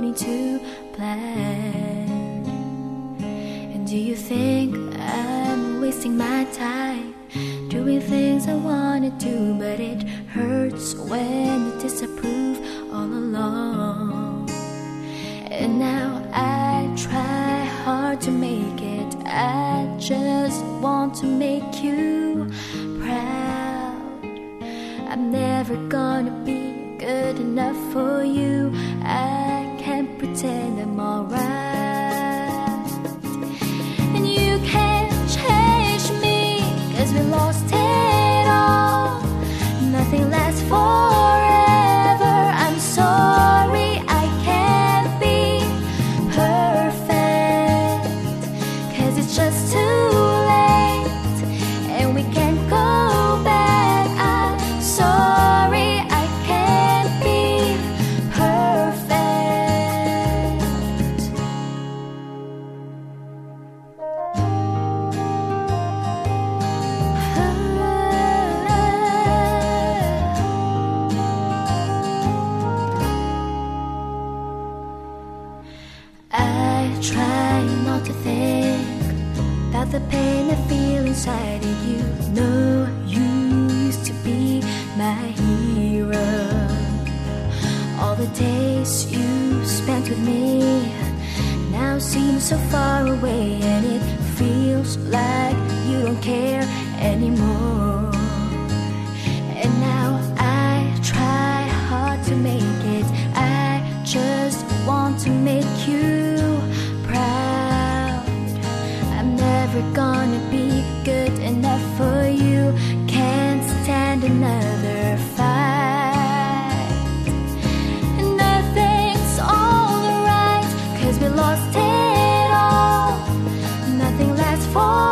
according to plan. And do you think I'm wasting my time doing things I wanna do, but it hurts when you disapprove all along? And now I try hard to make it. I just want to make you proud. I'm never gonna be good enough for you. I pretend I'm alright. The pain I feel inside of you. No, you used to be my hero. All the days you spent with me now seem so far away, and it feels like you don't care anymore. And now I try hard to make it. I just want to make you never gonna be good enough for you. Can't stand another fight. And nothing's alright, cause we lost it all. Nothing lasts forever.